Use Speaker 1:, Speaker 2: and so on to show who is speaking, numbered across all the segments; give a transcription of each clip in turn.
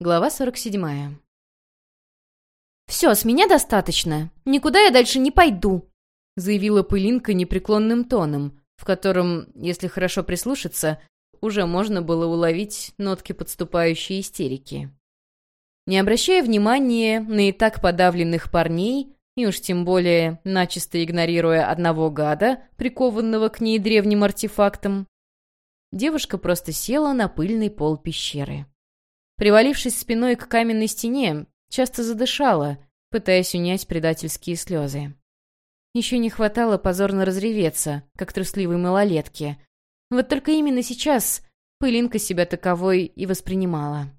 Speaker 1: Глава 47. «Все, с меня достаточно. Никуда я дальше не пойду», — заявила Пылинка непреклонным тоном, в котором, если хорошо прислушаться, уже можно было уловить нотки подступающей истерики. Не обращая внимания на и так подавленных парней, и уж тем более начисто игнорируя одного гада, прикованного к ней древним артефактом, девушка просто села на пыльный пол пещеры. Привалившись спиной к каменной стене, часто задышала, пытаясь унять предательские слезы. Еще не хватало позорно разреветься, как трусливой малолетке. Вот только именно сейчас пылинка себя таковой и воспринимала.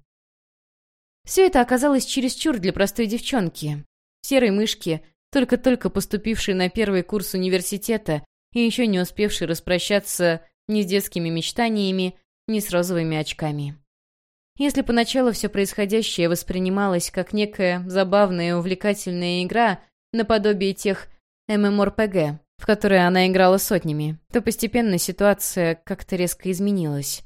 Speaker 1: Все это оказалось чересчур для простой девчонки. Серой мышки, только-только поступившей на первый курс университета и еще не успевшей распрощаться ни с детскими мечтаниями, ни с розовыми очками. Если поначалу все происходящее воспринималось как некая забавная и увлекательная игра, наподобие тех ММОРПГ, в которые она играла сотнями, то постепенно ситуация как-то резко изменилась.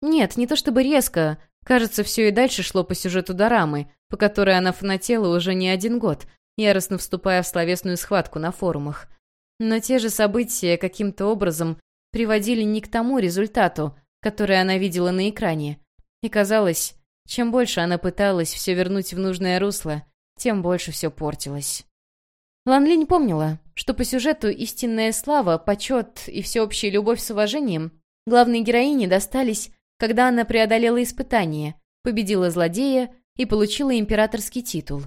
Speaker 1: Нет, не то чтобы резко. Кажется, все и дальше шло по сюжету дорамы, по которой она фанатела уже не один год, яростно вступая в словесную схватку на форумах. Но те же события каким-то образом приводили не к тому результату, который она видела на экране, и казалось, чем больше она пыталась все вернуть в нужное русло, тем больше все портилось. Лан Линь помнила, что по сюжету истинная слава, почет и всеобщая любовь с уважением главной героине достались, когда она преодолела испытание, победила злодея и получила императорский титул.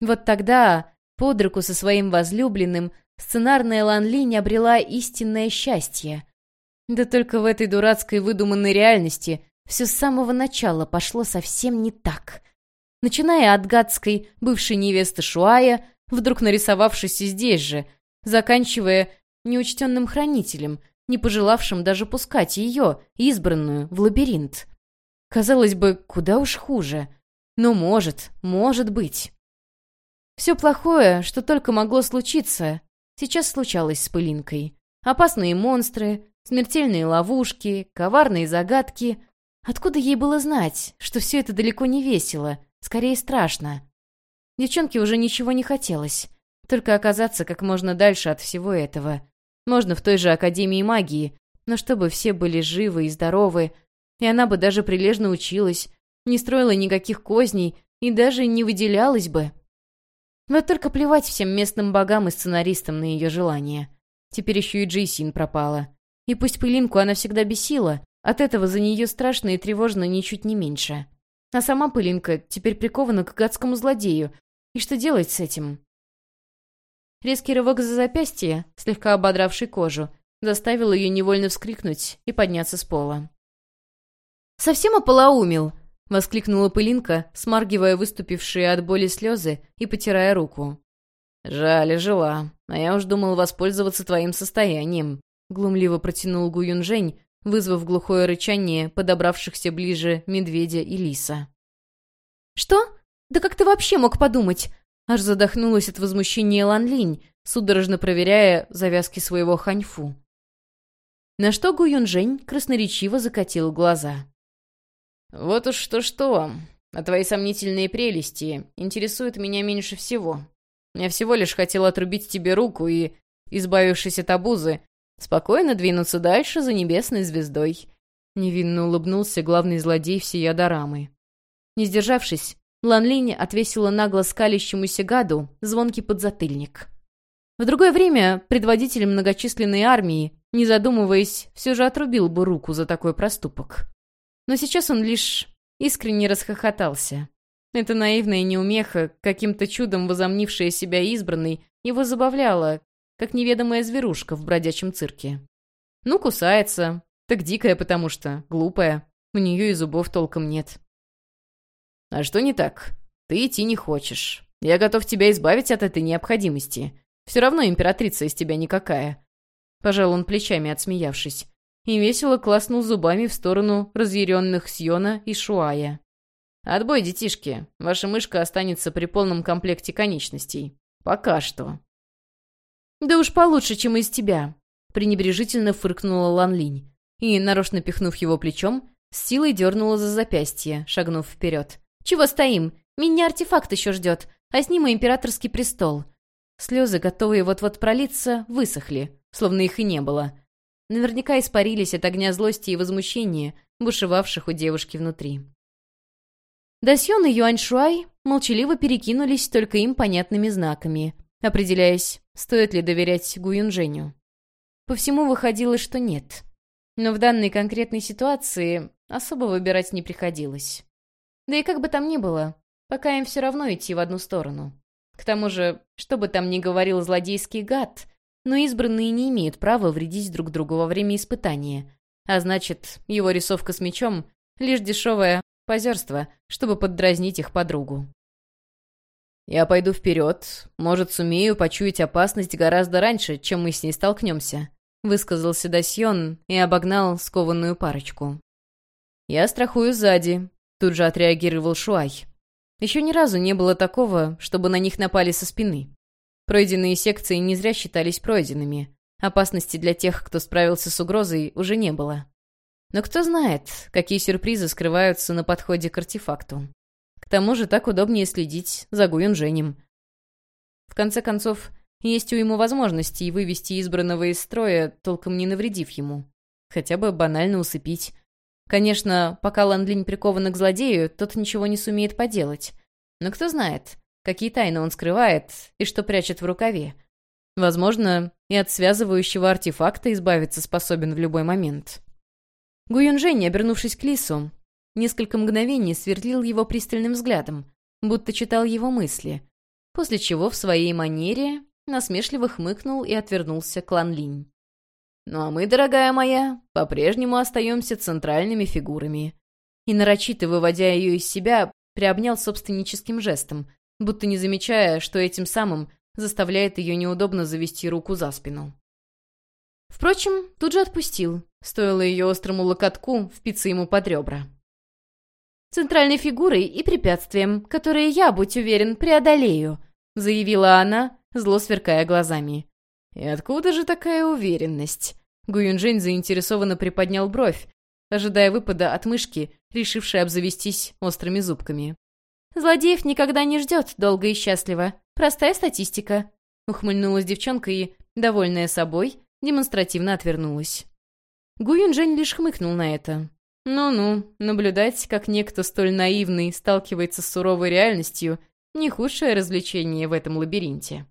Speaker 1: Вот тогда, под руку со своим возлюбленным, сценарная Лан Линь обрела истинное счастье. Да только в этой дурацкой выдуманной реальности все с самого начала пошло совсем не так. Начиная от гадской бывшей невесты Шуая, вдруг нарисовавшейся здесь же, заканчивая неучтенным хранителем, не пожелавшим даже пускать ее, избранную, в лабиринт. Казалось бы, куда уж хуже. Но может, может быть. Все плохое, что только могло случиться, сейчас случалось с пылинкой. Опасные монстры, смертельные ловушки, коварные загадки, Откуда ей было знать, что все это далеко не весело, скорее страшно? Девчонке уже ничего не хотелось, только оказаться как можно дальше от всего этого. Можно в той же Академии магии, но чтобы все были живы и здоровы, и она бы даже прилежно училась, не строила никаких козней и даже не выделялась бы. Вот только плевать всем местным богам и сценаристам на ее желания. Теперь еще и Джейсин пропала. И пусть пылинку она всегда бесила, от этого за нее страшно и тревожно ничуть не меньше. А сама Пылинка теперь прикована к гадскому злодею. И что делать с этим? Резкий рывок за запястье, слегка ободравший кожу, заставил ее невольно вскрикнуть и подняться с пола. «Совсем ополоумил!» — воскликнула Пылинка, смаргивая выступившие от боли слезы и потирая руку. «Жаль, жила. А я уж думал воспользоваться твоим состоянием», — глумливо протянул Гу Юнжень, вызвав глухое рычание подобравшихся ближе медведя и лиса. «Что? Да как ты вообще мог подумать?» Аж задохнулась от возмущения Лан Линь, судорожно проверяя завязки своего ханьфу. На что Гу Юнжень красноречиво закатил глаза. «Вот уж что-что, а твои сомнительные прелести интересуют меня меньше всего. Я всего лишь хотел отрубить тебе руку и, избавившись от обузы, Спокойно двинуться дальше за небесной звездой. Невинно улыбнулся главный злодей всей Адарамы. Не сдержавшись, Лан Линь отвесила нагло скалящемуся гаду звонкий подзатыльник. В другое время предводитель многочисленной армии, не задумываясь, все же отрубил бы руку за такой проступок. Но сейчас он лишь искренне расхохотался. Эта наивная неумеха, каким-то чудом возомнившая себя избранной, его забавляла, как неведомая зверушка в бродячем цирке. Ну, кусается. Так дикая, потому что глупая. У нее и зубов толком нет. А что не так? Ты идти не хочешь. Я готов тебя избавить от этой необходимости. Все равно императрица из тебя никакая. Пожал он плечами, отсмеявшись. И весело класнул зубами в сторону разъяренных Сьона и Шуая. «Отбой, детишки. Ваша мышка останется при полном комплекте конечностей. Пока что». «Да уж получше, чем из тебя», — пренебрежительно фыркнула Лан Линь. И, нарочно пихнув его плечом, с силой дернула за запястье, шагнув вперед. «Чего стоим? Меня артефакт еще ждет, а с ним и императорский престол». Слезы, готовые вот-вот пролиться, высохли, словно их и не было. Наверняка испарились от огня злости и возмущения, бушевавших у девушки внутри. Дасьон и Юаньшуай молчаливо перекинулись только им понятными знаками, определяясь, стоит ли доверять Гуюнженю. По всему выходило, что нет. Но в данной конкретной ситуации особо выбирать не приходилось. Да и как бы там ни было, пока им все равно идти в одну сторону. К тому же, что бы там ни говорил злодейский гад, но избранные не имеют права вредить друг другу во время испытания. А значит, его рисовка с мечом — лишь дешевое позерство, чтобы поддразнить их подругу. «Я пойду вперед. Может, сумею почуять опасность гораздо раньше, чем мы с ней столкнемся», — высказался Дасьон и обогнал скованную парочку. «Я страхую сзади», — тут же отреагировал Шуай. Еще ни разу не было такого, чтобы на них напали со спины. Пройденные секции не зря считались пройденными. Опасности для тех, кто справился с угрозой, уже не было. Но кто знает, какие сюрпризы скрываются на подходе к артефакту. К тому же так удобнее следить за Гуюнженем. В конце концов, есть у ему возможности вывести избранного из строя, толком не навредив ему. Хотя бы банально усыпить. Конечно, пока Ландлинь прикован к злодею, тот ничего не сумеет поделать. Но кто знает, какие тайны он скрывает и что прячет в рукаве. Возможно, и от связывающего артефакта избавиться способен в любой момент. Гуюнжэнь, обернувшись к Лису, несколько мгновений сверлил его пристальным взглядом, будто читал его мысли, после чего в своей манере насмешливо хмыкнул и отвернулся к Лан Линь. «Ну а мы, дорогая моя, по-прежнему остаемся центральными фигурами». И нарочито, выводя ее из себя, приобнял собственническим жестом, будто не замечая, что этим самым заставляет ее неудобно завести руку за спину. Впрочем, тут же отпустил, стоило ее острому локотку впиться ему под ребра. «Центральной фигурой и препятствием, которые я, будь уверен, преодолею», заявила она, зло сверкая глазами. «И откуда же такая уверенность?» Гуюнжэнь заинтересованно приподнял бровь, ожидая выпада от мышки, решившей обзавестись острыми зубками. Злодеев никогда не ждет долго и счастливо. Простая статистика». Ухмыльнулась девчонка и, довольная собой, демонстративно отвернулась. Гу Юнжэнь лишь хмыкнул на это. Ну-ну, наблюдать, как некто столь наивный сталкивается с суровой реальностью, не худшее развлечение в этом лабиринте.